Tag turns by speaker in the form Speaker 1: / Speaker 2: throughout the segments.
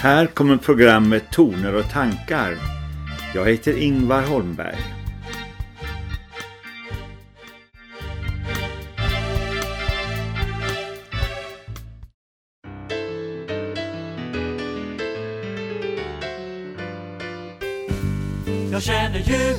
Speaker 1: Här kommer programmet Toner och tankar. Jag heter Ingvar Holmberg.
Speaker 2: Jag känner djup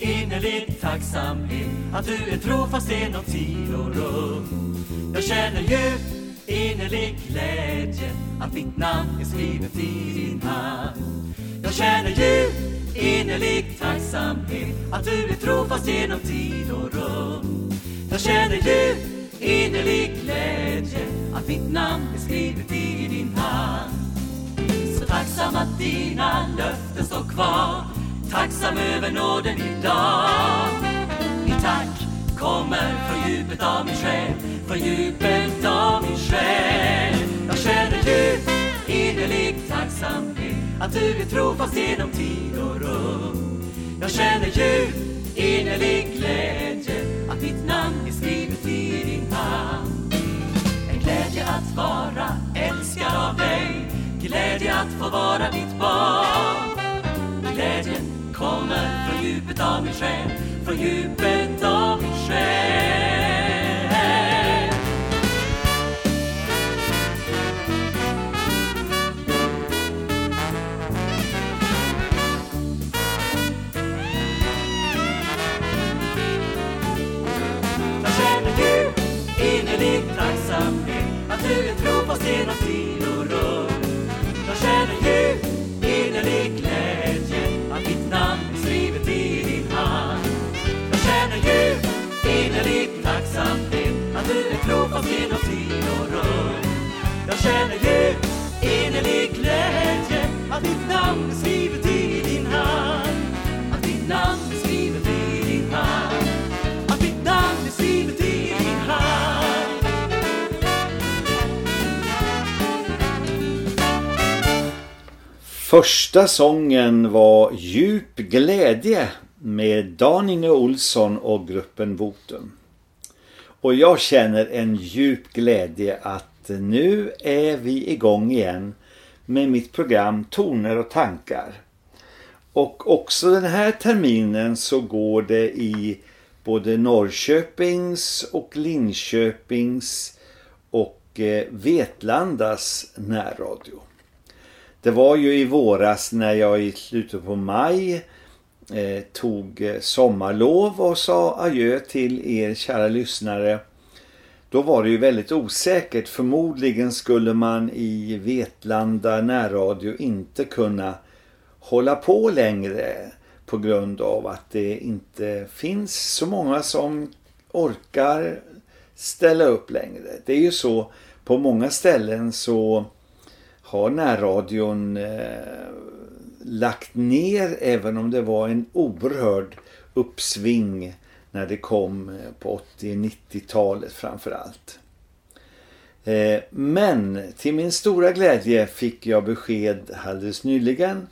Speaker 2: innerlig tacksamhet att du är trofast genom tid och rum. Jag känner djup innerlig glädje att ditt namn är skrivet i din hand. Jag känner djup innerlig tacksamhet att du är trofast genom tid och rum. Jag känner djup innerlig glädje att ditt namn är skrivet i din hand. Så tacksam att dina löften står kvar Tacksam över nåden idag Mitt tack kommer från djupet av min själ från djupet av min själ. Jag känner djup innerlig tacksamhet Att du är trofast genom tid och rum. Jag känner djup innerlig glädje Att ditt namn är skrivet i din hand. En glädje att vara älskad av dig Glädje att få vara ditt barn. Glädjen kommer från djupet av min själ Från djupet av min själ. Att du är trofast genom tid och rum Jag känner djup innerlig glädje Att mitt namn
Speaker 1: Första sången var Djup glädje med Dan-Inge Olsson och gruppen Votum. Och jag känner en djup glädje att nu är vi igång igen med mitt program Toner och tankar. Och också den här terminen så går det i både Norrköpings och Linköpings och eh, Vetlandas närradio. Det var ju i våras när jag i slutet på maj eh, tog eh, sommarlov och sa adjö till er kära lyssnare. Då var det ju väldigt osäkert. Förmodligen skulle man i Vetlanda närradio inte kunna hålla på längre på grund av att det inte finns så många som orkar ställa upp längre. Det är ju så på många ställen så har närradion eh, lagt ner även om det var en oerhörd uppsving när det kom eh, på 80-90-talet framförallt. Eh, men till min stora glädje fick jag besked alldeles nyligen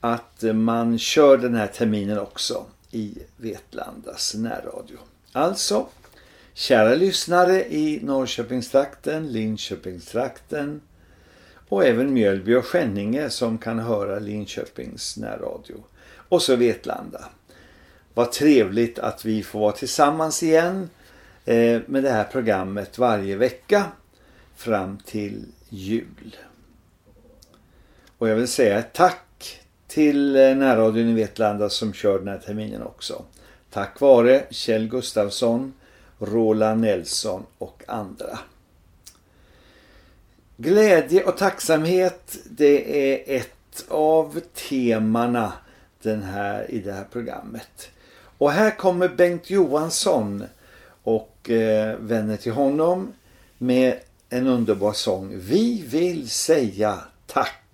Speaker 1: att man kör den här terminen också i Vetlandas närradio. Alltså, kära lyssnare i Norrköpingstrakten, Linköpingstrakten, och även Mjölby och Skänninge som kan höra Linköpings närradio. Och så Vetlanda. Vad trevligt att vi får vara tillsammans igen eh, med det här programmet varje vecka fram till jul. Och jag vill säga tack till eh, närradion i Vetlanda som kör den här terminen också. Tack vare Kjell Gustafsson, Roland Nelson och andra. Glädje och tacksamhet det är ett av temana den här, i det här programmet. Och här kommer Bengt Johansson och eh, vänner till honom med en underbar sång. Vi vill säga tack.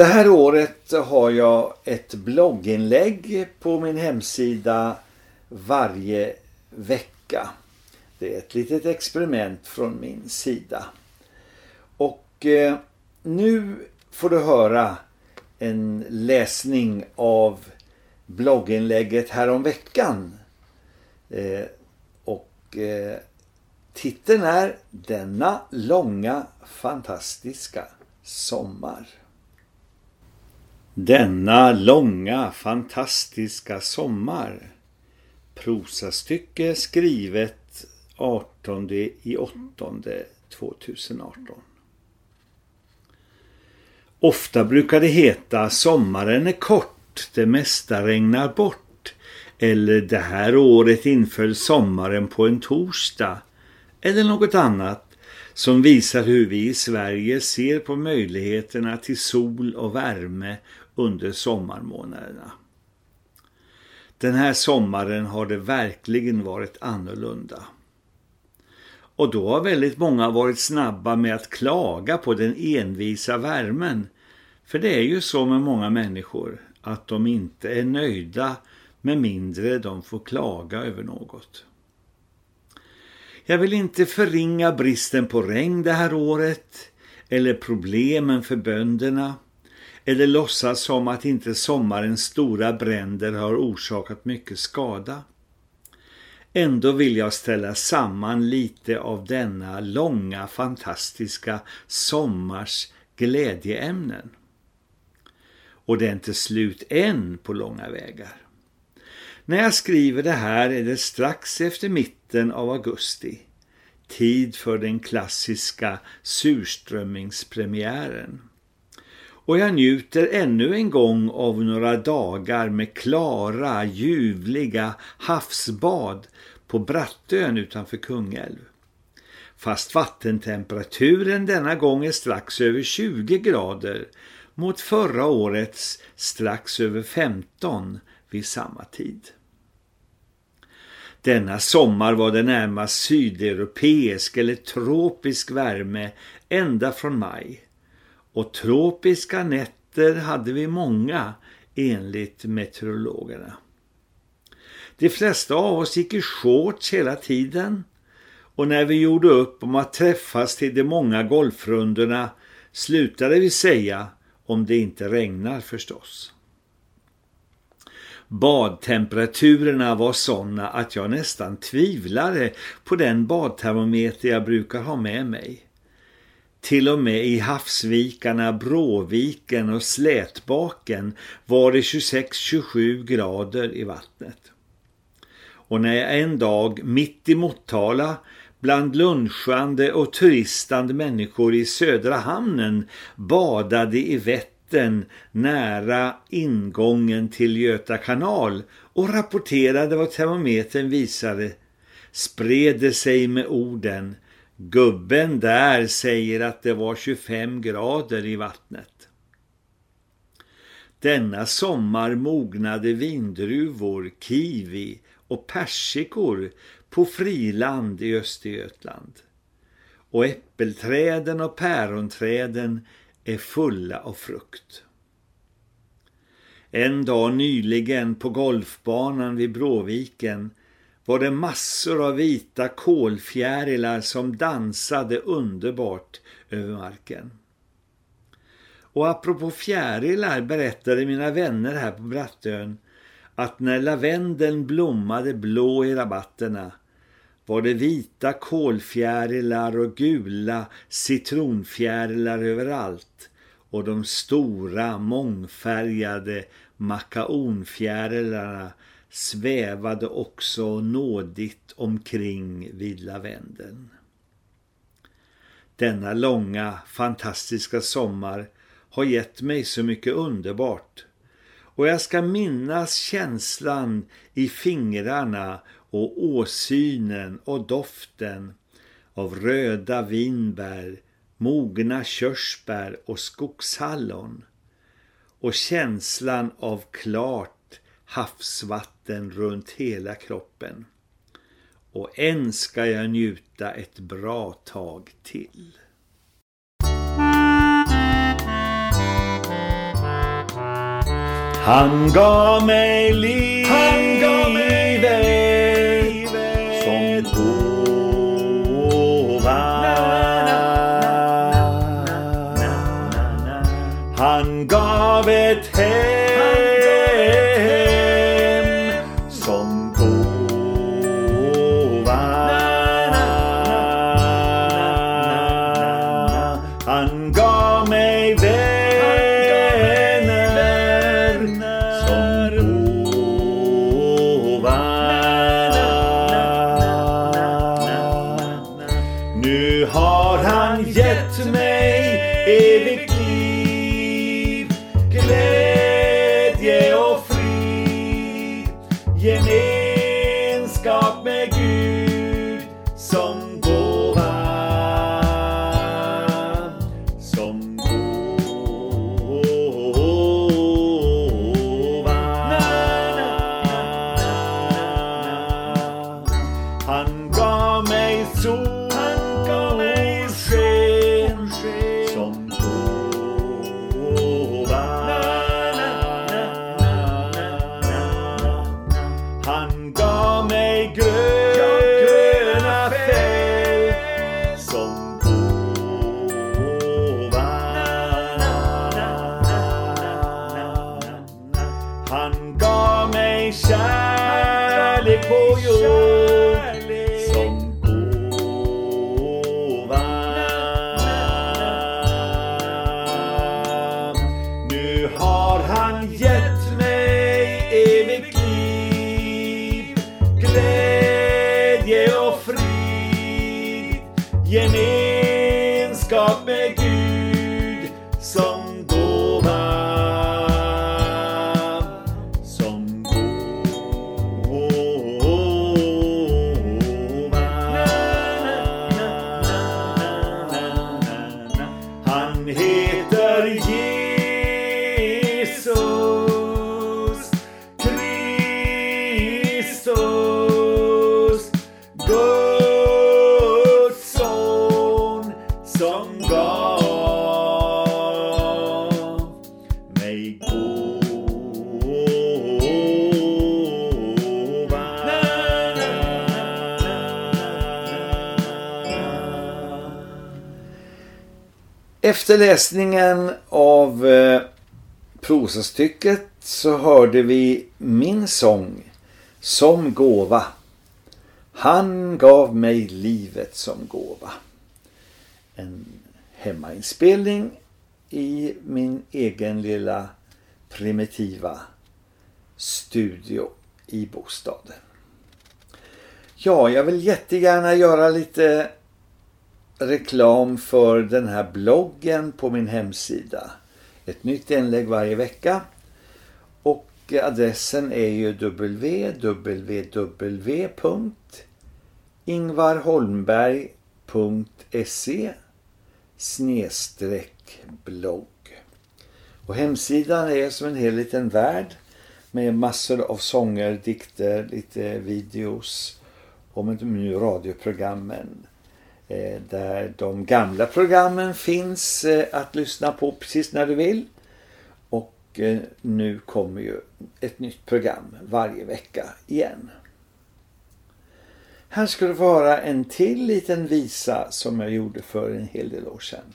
Speaker 3: Det
Speaker 1: här året har jag ett blogginlägg på min hemsida varje vecka. Det är ett litet experiment från min sida. Och eh, nu får du höra en läsning av blogginlägget häromveckan. Eh, och eh, titeln är Denna långa fantastiska sommar. Denna långa fantastiska sommar. Prosastycke skrivet 18 i 8 2018. Ofta brukar det heta sommaren är kort, det mesta regnar bort. Eller det här året inföll sommaren på en torsdag. Eller något annat som visar hur vi i Sverige ser på möjligheterna till sol och värme under sommarmånaderna. Den här sommaren har det verkligen varit annorlunda. Och då har väldigt många varit snabba med att klaga på den envisa värmen. För det är ju så med många människor att de inte är nöjda med mindre de får klaga över något. Jag vill inte förringa bristen på regn det här året eller problemen för bönderna eller låtsas som att inte sommarens stora bränder har orsakat mycket skada. Ändå vill jag ställa samman lite av denna långa fantastiska sommars glädjeämnen. Och det är inte slut än på långa vägar. När jag skriver det här är det strax efter mitten av augusti. Tid för den klassiska surströmmingspremiären. Och jag njuter ännu en gång av några dagar med klara, ljuvliga havsbad på Brattön utanför Kungälv. Fast vattentemperaturen denna gång är strax över 20 grader mot förra årets strax över 15 vid samma tid. Denna sommar var det närmast sydeuropeisk eller tropisk värme ända från maj. Och tropiska nätter hade vi många enligt meteorologerna. De flesta av oss gick i shorts hela tiden och när vi gjorde upp om att träffas till de många golfrundorna slutade vi säga om det inte regnar förstås. Badtemperaturerna var sådana att jag nästan tvivlade på den badtermometer jag brukar ha med mig. Till och med i havsvikarna Bråviken och Slätbaken var det 26-27 grader i vattnet. Och när jag en dag mitt i Motala bland lunchande och turistande människor i södra hamnen badade i Vättern nära ingången till Göta kanal och rapporterade vad termometern visade spred det sig med orden Gubben där säger att det var 25 grader i vattnet. Denna sommar mognade vindruvor, kiwi och persikor på friland i Östergötland. Och äppelträden och päronträden är fulla av frukt. En dag nyligen på golfbanan vid Bråviken var det massor av vita kolfjärilar som dansade underbart över marken. Och apropå fjärilar berättade mina vänner här på Brattön att när lavendeln blommade blå i rabatterna var det vita kolfjärilar och gula citronfjärilar överallt och de stora mångfärgade makaonfjärilarna svävade också nådigt omkring vid lavendeln. Denna långa, fantastiska sommar har gett mig så mycket underbart och jag ska minnas känslan i fingrarna och åsynen och doften av röda vinbär, mogna körsbär och skogshallon och känslan av klart havsvatten runt hela kroppen. Och än ska jag njuta ett bra tag till. Han gav mig livet, Han gav mig livet som gåva. Han gav ett devi Efter läsningen av eh, prosastycket så hörde vi min sång Som gåva. Han gav mig livet som gåva. En hemmainspelning i min egen lilla primitiva studio i bostaden. Ja, jag vill jättegärna göra lite reklam för den här bloggen på min hemsida. Ett nytt inlägg varje vecka. Och adressen är ju www.ingvarholmberg.se snedstreck blogg. Och hemsidan är som en hel liten värld med massor av sånger, dikter, lite videos om nya radioprogrammen Eh, där de gamla programmen finns eh, att lyssna på precis när du vill. Och eh, nu kommer ju ett nytt program varje vecka igen. Här ska det vara en till liten visa som jag gjorde för en hel del år sedan.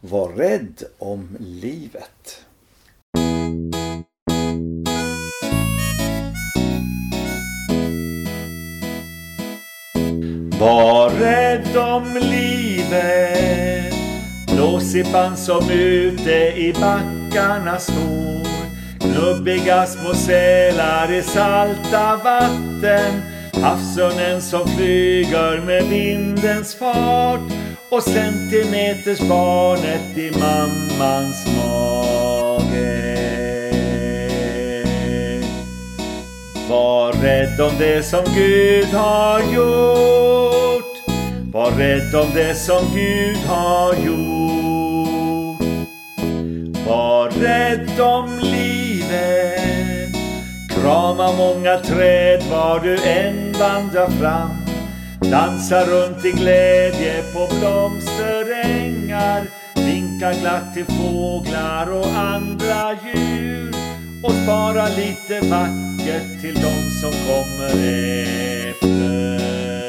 Speaker 1: Var rädd om livet. Var rädd om livet Blåsippan som ute i backarna står Knubbiga små sälar i salta vatten Havsörnen som flyger med vindens fart och centimetersbarnet i mammans mage. Var rädd om det som Gud har gjort. Var rädd om det som Gud har gjort. Var rädd om livet. Krama många träd var du än vandrar fram. Dansa runt i glädje på blomsterängar. Vinka glatt till fåglar och andra djur. Och spara lite vackert till de som kommer efter.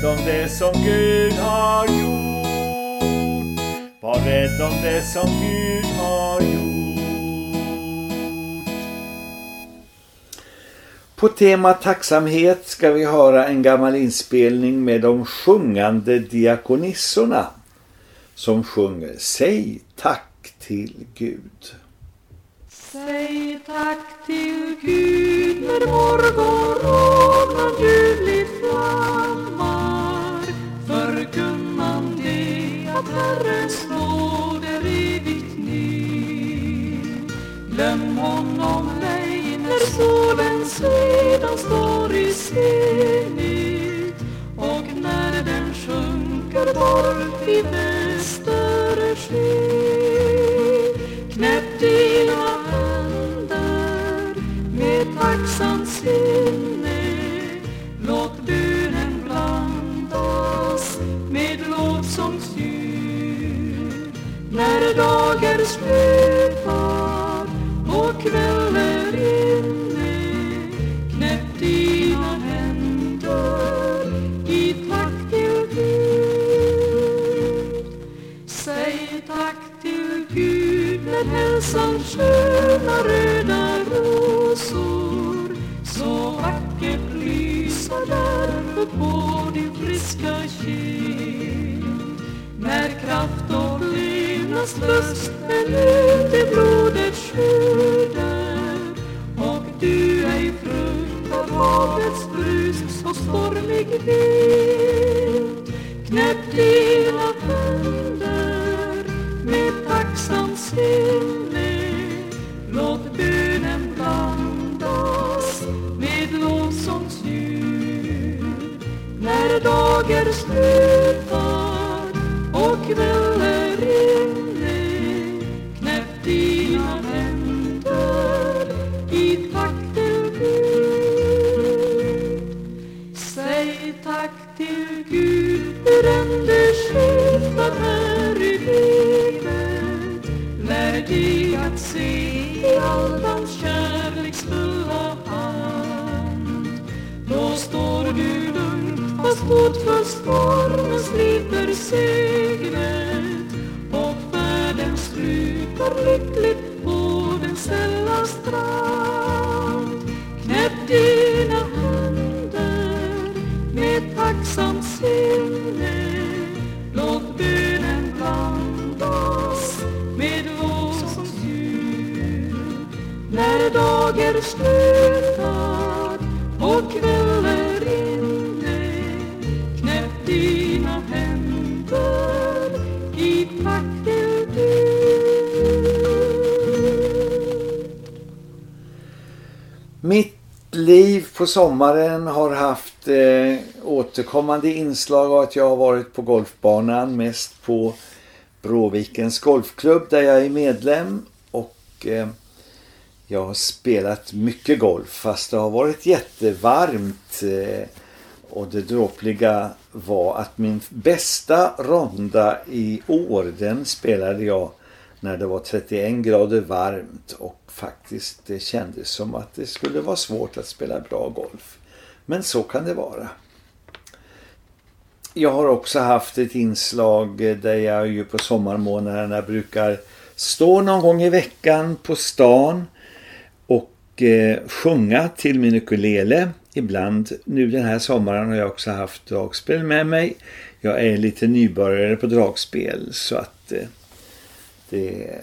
Speaker 1: Rädd om det som Gud har gjort. Var rädd om det som Gud har gjort. På tema tacksamhet ska vi höra en gammal inspelning med de sjungande diakonissorna som sjunger Säg tack till Gud.
Speaker 4: Säg tack till Gud när morgonrodnan ljuvligt flammar solen sedan står i zenit och när den sjunker bort i västersken Knäpp dina händer med tacksamt sinne. Låt bönen blandas med lovsångsljud När dager slutar på
Speaker 1: sommaren har haft eh, återkommande inslag av att jag har varit på golfbanan, mest på Bråvikens golfklubb där jag är medlem. Och eh, jag har spelat mycket golf fast det har varit jättevarmt. Eh, och det dråpliga var att min bästa ronda i år den spelade jag när det var 31 grader varmt och faktiskt det kändes som att det skulle vara svårt att spela bra golf. Men så kan det vara. Jag har också haft ett inslag där jag ju på sommarmånaderna brukar stå någon gång i veckan på stan och eh, sjunga till min ukulele. Ibland, nu den här sommaren har jag också haft dragspel med mig. Jag är lite nybörjare på dragspel så att eh, det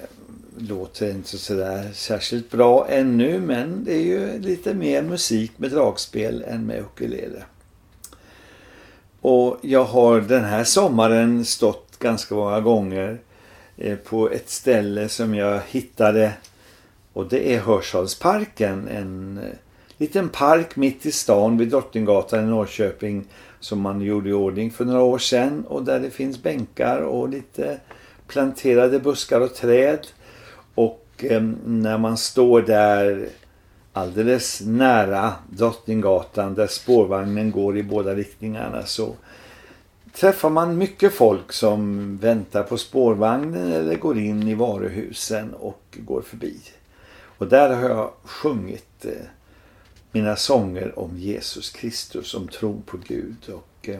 Speaker 1: låter inte sådär särskilt bra ännu men det är ju lite mer musik med dragspel än med ukulele. Och jag har den här sommaren stått ganska många gånger eh, på ett ställe som jag hittade och det är Hörsalsparken, en eh, liten park mitt i stan vid Drottninggatan i Norrköping som man gjorde i ordning för några år sedan och där det finns bänkar och lite planterade buskar och träd och eh, när man står där alldeles nära Drottninggatan där spårvagnen går i båda riktningarna så träffar man mycket folk som väntar på spårvagnen eller går in i varuhusen och går förbi. Och där har jag sjungit eh, mina sånger om Jesus Kristus, om tron på Gud. Och eh,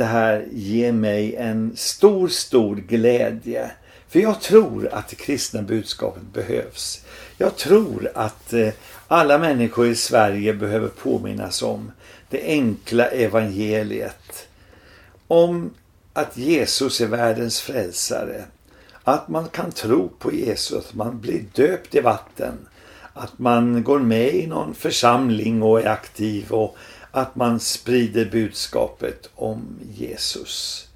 Speaker 1: det här ger mig en stor, stor glädje. För jag tror att det kristna budskapet behövs. Jag tror att eh, alla människor i Sverige behöver påminnas om det enkla evangeliet. Om att Jesus är världens frälsare. Att man kan tro på Jesus, att man blir döpt i vatten. Att man går med i någon församling och är aktiv och att man sprider budskapet om Jesus.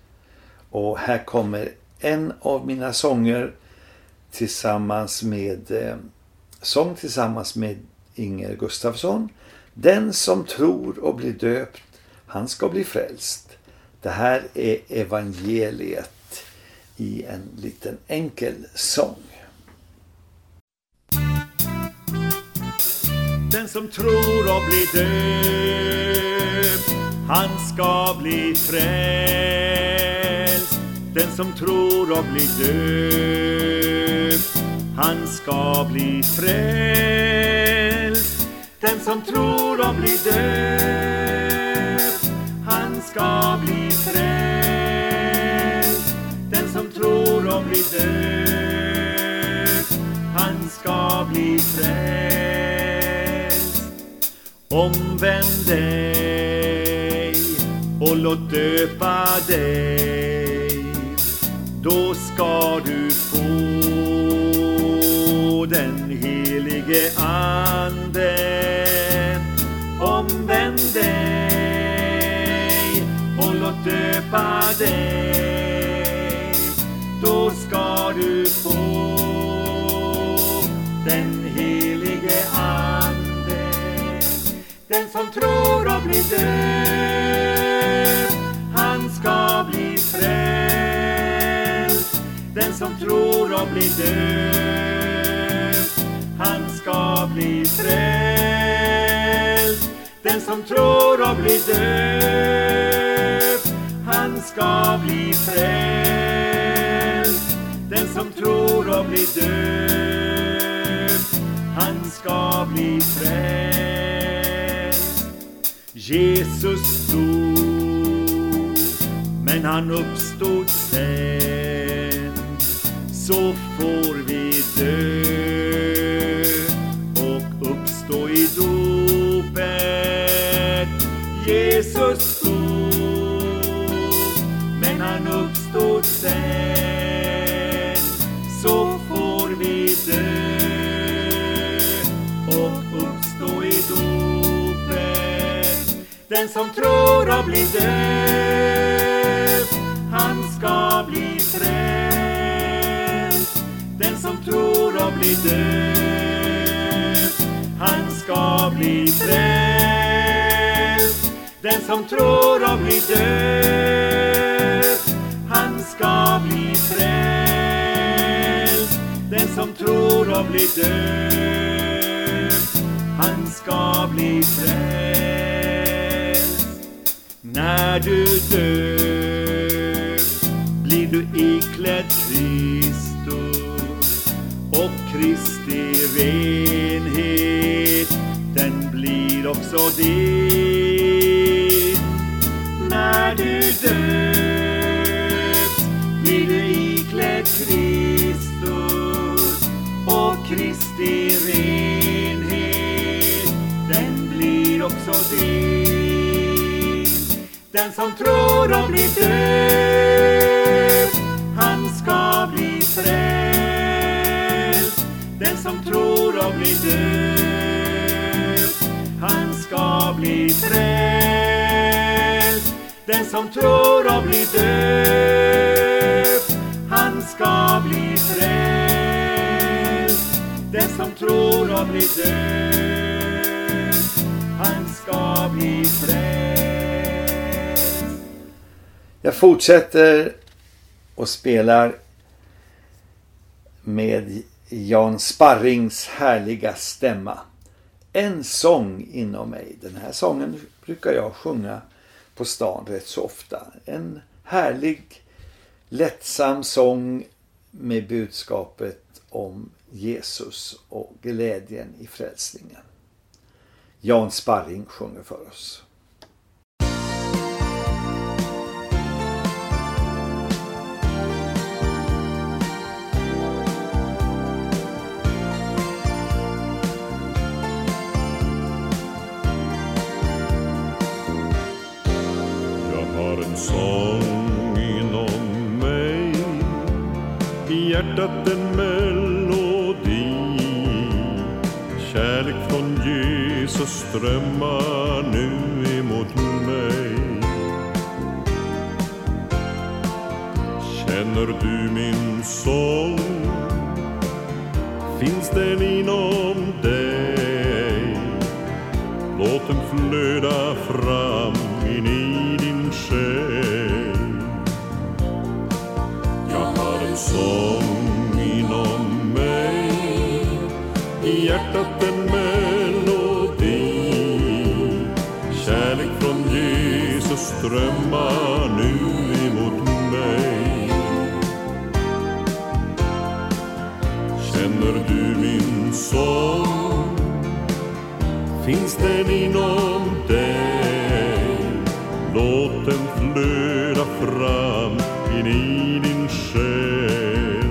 Speaker 1: Och här kommer en av mina sånger tillsammans med eh, sång tillsammans med Inger Gustafsson. Den som tror och blir döpt, han ska bli frälst. Det här är evangeliet i en liten enkel sång.
Speaker 5: Den som tror och blir döpt, han ska bli frälst. Den som tror och blir döpt, han ska bli frälst. Den som tror och blir döpt, han ska bli frälst. Den som tror och blir döpt, han ska bli frälst. Omvänd dig och låt döpa dig. Då ska du få den helige Ande. Omvänd dig och låt döpa dig. Tror och blir döpt, han ska bli frälst. Den som tror och blir döpt, han ska bli frälst. Den som tror och blir döpt, han ska bli frälst. Den som tror och blir döpt, han ska bli frälst. Jesus dog, men han uppstod sen. Så får vi dö och uppstå i dopet. Jesus dog, men han uppstod sen. Den som tror och blir döpt, han ska bli frälst. Den som tror och blir döpt, han ska bli frälst. Den som tror och blir döpt, han ska bli frälst. Den som tror och blir döpt, han ska bli frälst. När du döps blir du iklädd Kristus och Kristi renhet, den blir också din. När du döps blir du iklädd Kristus och Kristi renhet, den blir också din. Den som tror och blir döpt, han ska bli frälst. Den som tror och blir döpt, han ska bli frälst. Den som tror och blir döpt, han ska bli frälst. Den som tror och blir döpt, han ska bli frälst.
Speaker 1: Jag fortsätter och spelar med Jan Sparrings härliga stämma. En sång inom mig. Den här sången brukar jag sjunga på stan rätt så ofta. En härlig, lättsam sång med budskapet om Jesus och glädjen i frälsningen. Jan Sparring sjunger för oss.
Speaker 6: Hjärtat en melodi Kärlek från Jesus strömmar nu emot mig Känner du min sång? Finns den inom dig? Låt den flöda fram in i din själ Jag har en sång hjärtat en melodi Kärlek från Jesus strömmar nu emot mig Känner du min sång? Finns den inom dig? Låt den flöda fram in i din själ.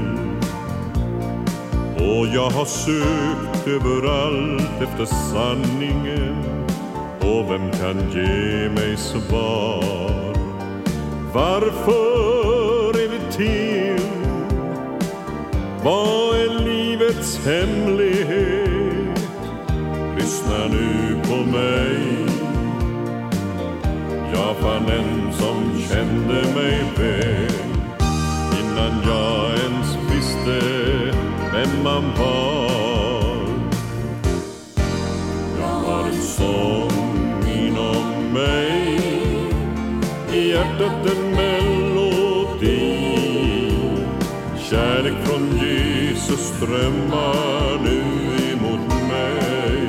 Speaker 6: Och jag har sökt överallt efter sanningen och vem kan ge mig svar? Varför är vi till? Vad är livets hemlighet? Lyssna nu på mig Jag fann en som kände mig väl Innan jag ens visste vem man var hjärtat en melodi Kärlek från Jesus strömmar nu emot mig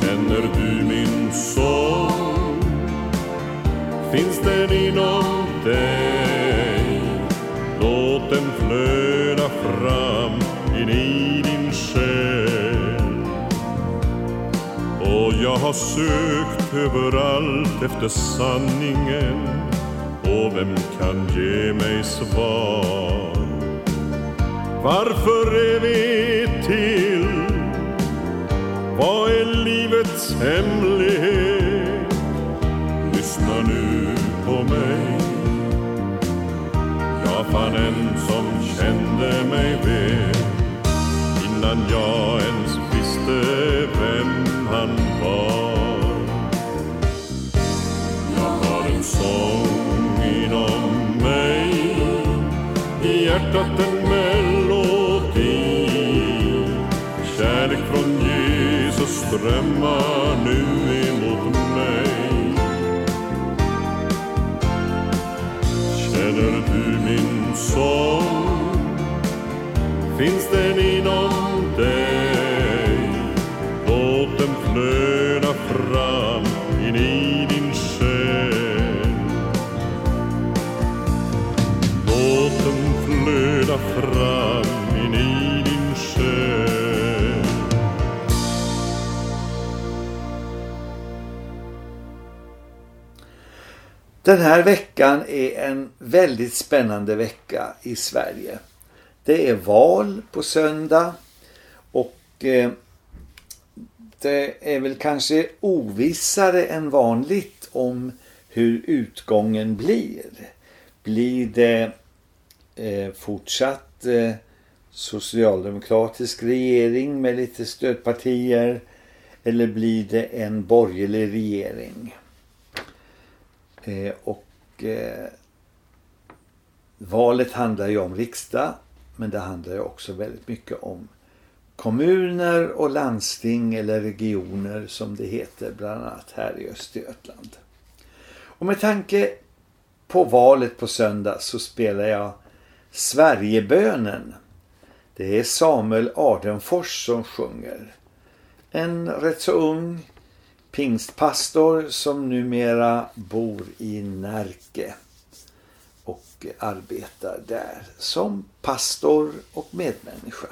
Speaker 6: Känner du min sång? Finns den inom dig? Låt den flöda fram in i din själ Och jag har sökt överallt efter sanningen och vem kan ge mig svar? Varför är vi till? Vad är livets hemlighet? Lyssna nu på mig Jag fann en som kände mig väl Innan jag hjärtat en melodi Kärlek från Jesus strömmar nu emot mig Känner du min sång? Finns den inom dig? Låt den flöda fram Den
Speaker 7: här veckan är en väldigt spännande vecka i Sverige. Det är val på söndag och eh, det är väl kanske ovissare än vanligt om hur utgången blir. Blir det eh, fortsatt eh, socialdemokratisk regering med lite stödpartier eller blir det en borgerlig regering? Eh, och eh, valet handlar ju om riksdag men det handlar ju också väldigt mycket om kommuner och landsting eller regioner som det heter bland annat här i Östergötland. Och med tanke på valet på söndag så spelar jag Sverigebönen. Det är Samuel Ardenfors som sjunger. En rätt så ung pingstpastor som numera bor i Närke och arbetar där som pastor och medmänniska.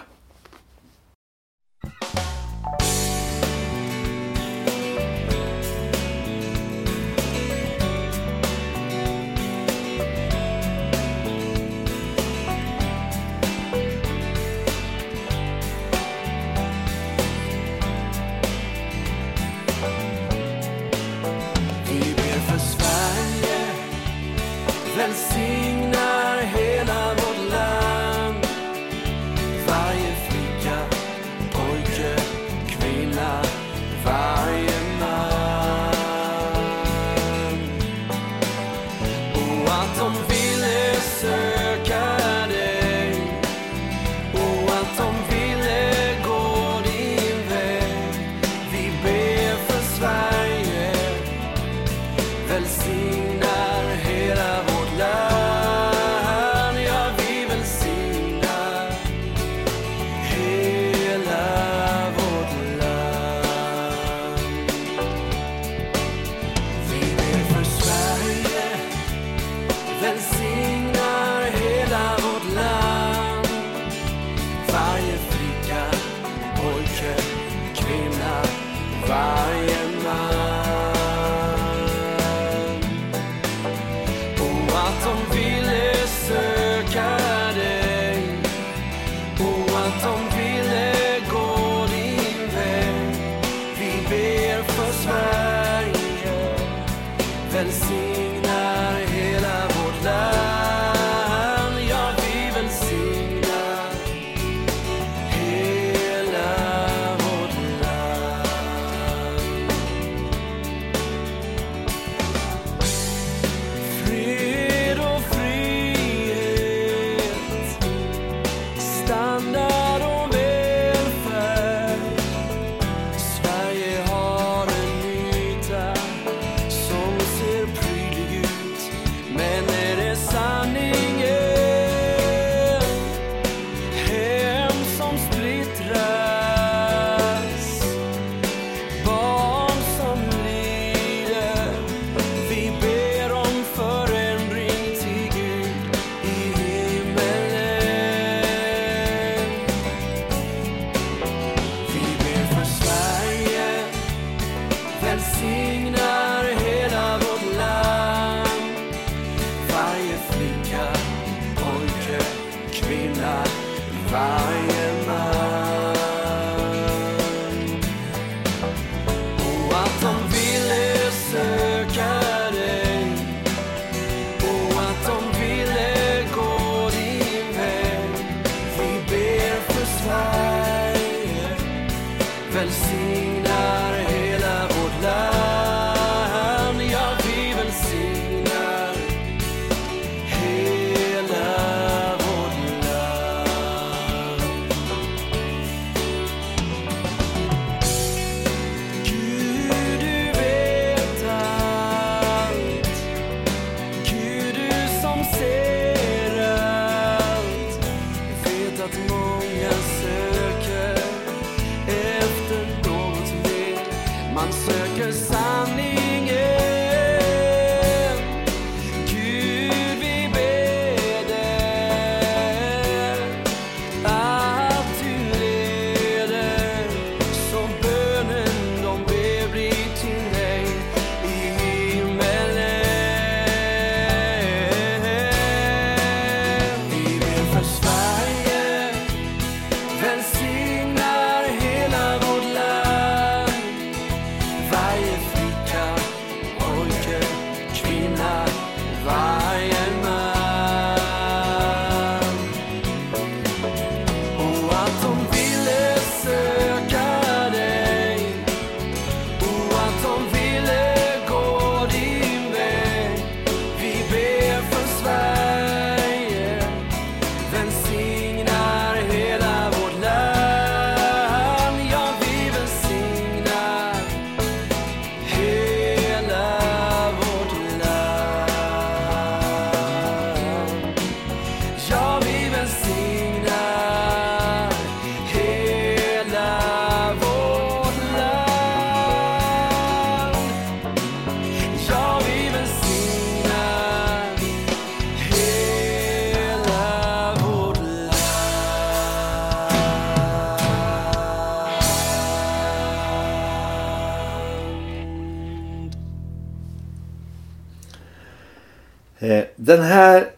Speaker 1: Den här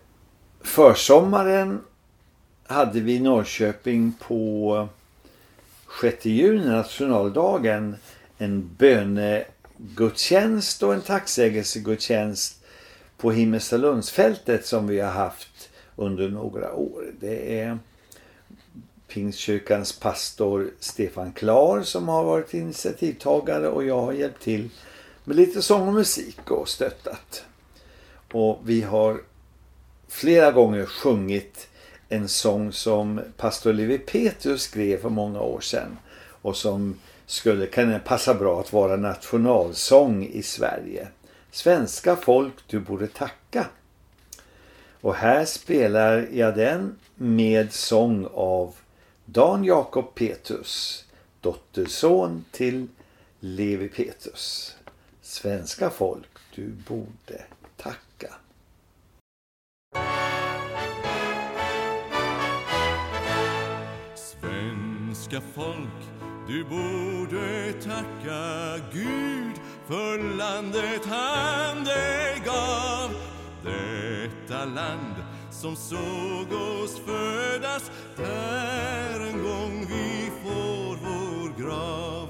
Speaker 1: försommaren hade vi i Norrköping på 6 juni, nationaldagen, en bönegudstjänst och en tacksägelsegudstjänst på Himmelstalundsfältet som vi har haft under några år. Det är Pingstkyrkans pastor Stefan Klar som har varit initiativtagare och jag har hjälpt till med lite sång och musik och stöttat. Och vi har flera gånger sjungit en sång som pastor Levi Petrus skrev för många år sedan och som skulle kunna passa bra att vara nationalsång i Sverige. Svenska folk, du borde tacka. Och här spelar jag den med sång av Dan Jakob Petrus, dotterson till Levi Petrus. Svenska folk, du borde tacka.
Speaker 6: Svenska folk, du borde tacka Gud för landet han dig gav. Detta land som såg oss födas, där en gång vi får vår grav.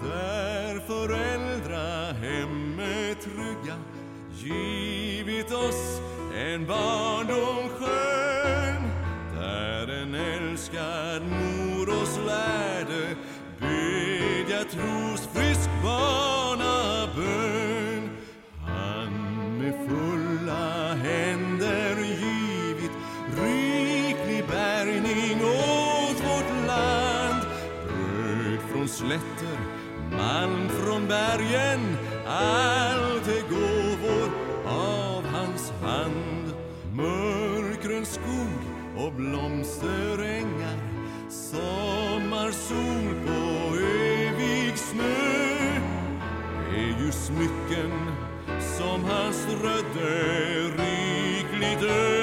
Speaker 6: Där föräldrahemmet trygga givit oss en barndom skön. Där en älskad mor oss lärde bedja trosfrisk barnabön. Han med fulla händer givit riklig bärgning åt vårt land. Bröd från slätter, malm från bergen, all blomsterängar, sommarsol på evig snö. Är ju smycken som han strödde rikligt över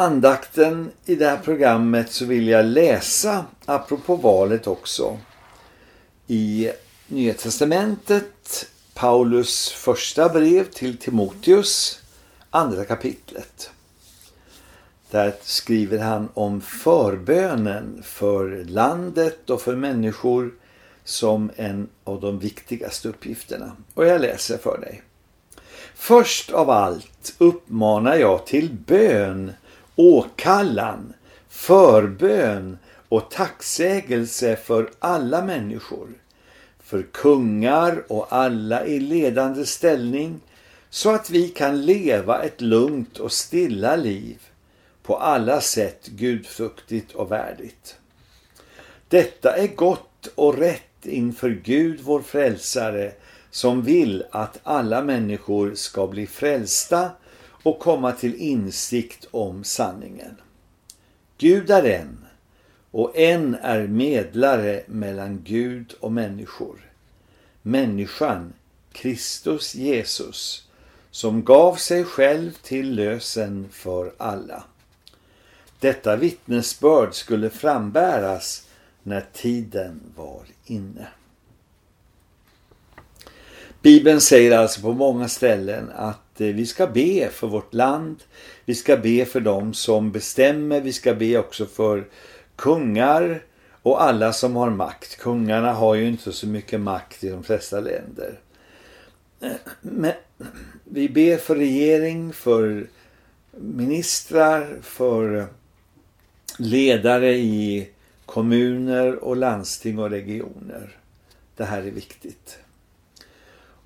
Speaker 1: andakten i det här programmet så vill jag läsa, apropå valet också, i Nya Testamentet, Paulus första brev till Timoteus, andra kapitlet. Där skriver han om förbönen för landet och för människor som en av de viktigaste uppgifterna. Och jag läser för dig. Först av allt uppmanar jag till bön, åkallan, förbön och tacksägelse för alla människor, för kungar och alla i ledande ställning, så att vi kan leva ett lugnt och stilla liv, på alla sätt gudfruktigt och värdigt. Detta är gott och rätt inför Gud vår frälsare som vill att alla människor ska bli frälsta och komma till insikt om sanningen. Gud är en och en är medlare mellan Gud och människor. Människan, Kristus Jesus, som gav sig själv till lösen för alla. Detta vittnesbörd skulle frambäras när tiden var inne. Bibeln säger alltså på många ställen att Eh, vi ska be för vårt land, vi ska be för dem som bestämmer, vi ska be också för kungar och alla som har makt. Kungarna har ju inte så mycket makt i de flesta länder. Men vi ber för regering, för ministrar, för ledare i kommuner och landsting och regioner. Det här är viktigt.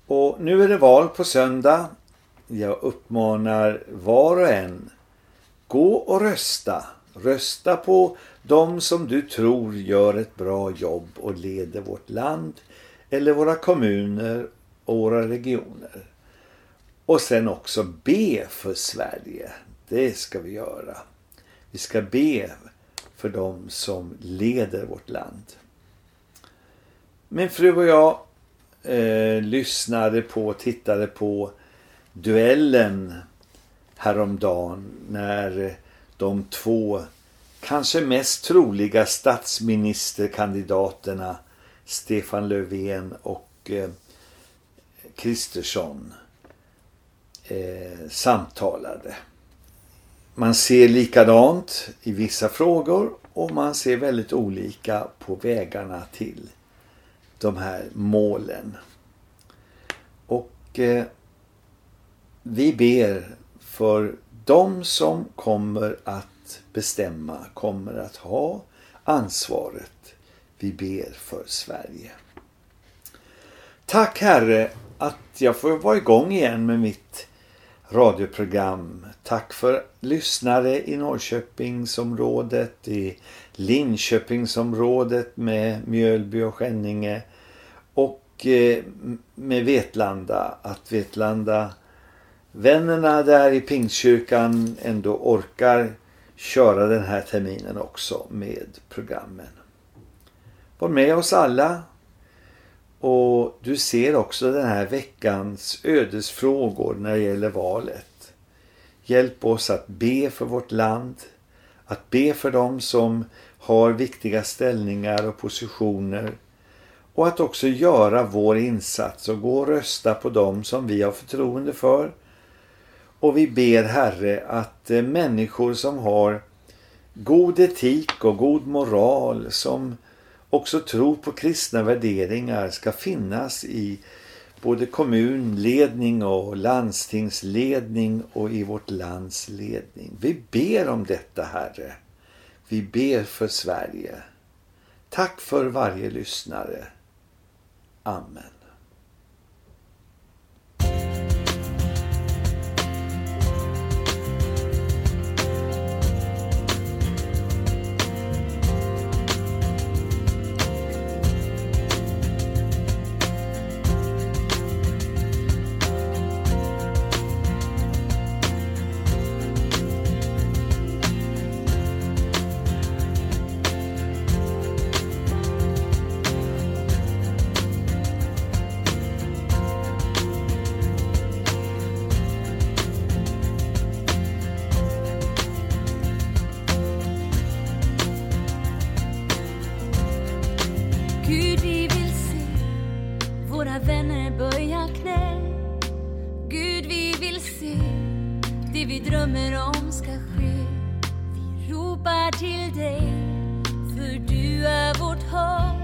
Speaker 1: Och nu är det val på söndag. Jag uppmanar var och en, gå och rösta. Rösta på de som du tror gör ett bra jobb och leder vårt land eller våra kommuner och våra regioner. Och sen också be för Sverige. Det ska vi göra. Vi ska be för dem som leder vårt land. Min fru och jag eh, lyssnade på, tittade på duellen häromdagen när de två kanske mest troliga statsministerkandidaterna Stefan Löfven och eh, Kristersson eh, samtalade. Man ser likadant i vissa frågor och man ser väldigt olika på vägarna till de här målen. Och eh, vi ber för de som kommer att bestämma, kommer att ha ansvaret. Vi ber för Sverige. Tack Herre att jag får vara igång igen med mitt radioprogram. Tack för lyssnare i Norrköpingsområdet, i Linköpingsområdet med Mjölby och Skänninge och eh, med Vetlanda. Att Vetlanda vännerna där i Pingstkyrkan ändå orkar köra den här terminen också med programmen. Var med oss alla och du ser också den här veckans ödesfrågor när det gäller valet. Hjälp oss att be för vårt land, att be för dem som har viktiga ställningar och positioner och att också göra vår insats och gå och rösta på dem som vi har förtroende för. Och vi ber Herre att eh, människor som har god etik och god moral som också tror på kristna värderingar ska finnas i både kommunledning och landstingsledning och i vårt lands ledning. Vi ber om detta Herre. Vi ber för Sverige. Tack för varje lyssnare. Amen.
Speaker 8: Vänner böja knä. Gud, vi vill se det vi drömmer om ska ske. Vi ropar till dig, för du är vårt hopp.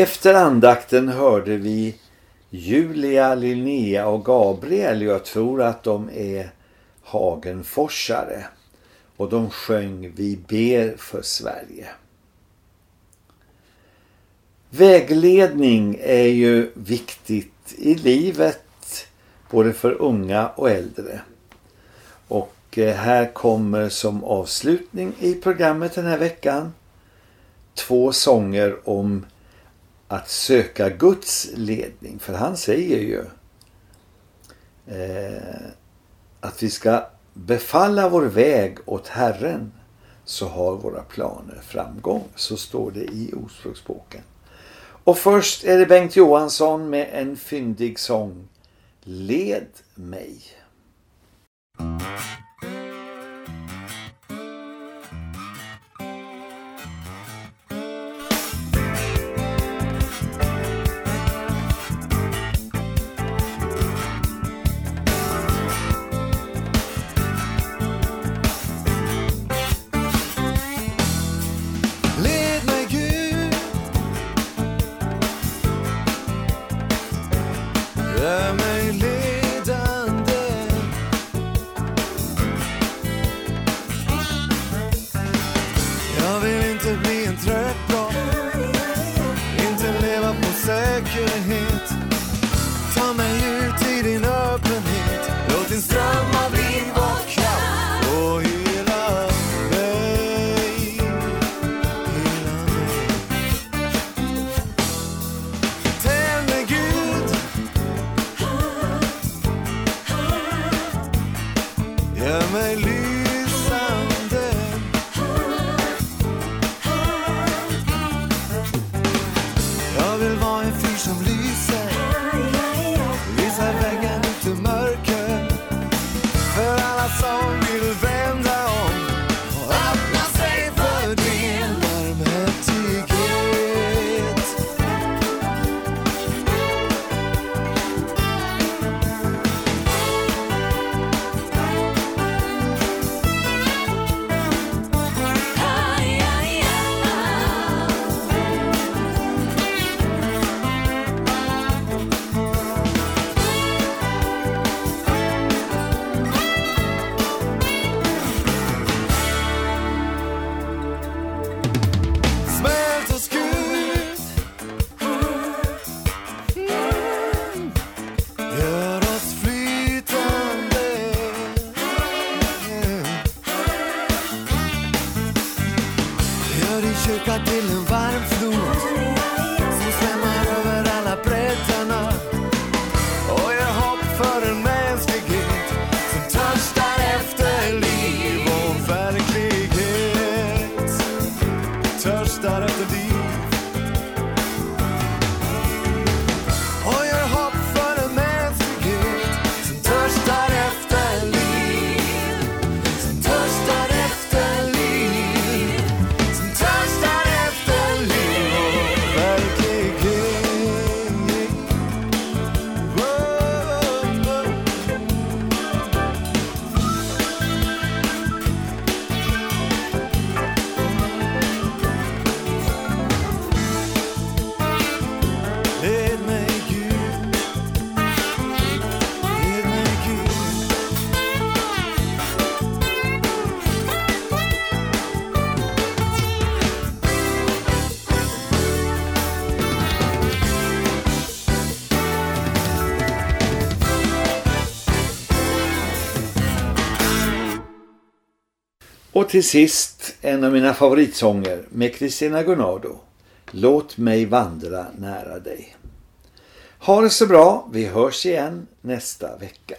Speaker 1: Efter andakten hörde vi Julia, Linnea och Gabriel. Jag tror att de är Hagenforsare. Och de sjöng Vi ber för Sverige. Vägledning är ju viktigt i livet, både för unga och äldre. Och eh, här kommer som avslutning i programmet den här veckan två sånger om att söka Guds ledning. För han säger ju eh, att vi ska befalla vår väg åt Herren så har våra planer framgång. Så står det i Ordspråksboken. Och först är det Bengt Johansson med en fyndig sång Led mig. till
Speaker 9: sist en av mina favoritsånger med Christina Gunnardo. Låt mig vandra nära dig. Ha det så bra, vi hörs igen nästa vecka.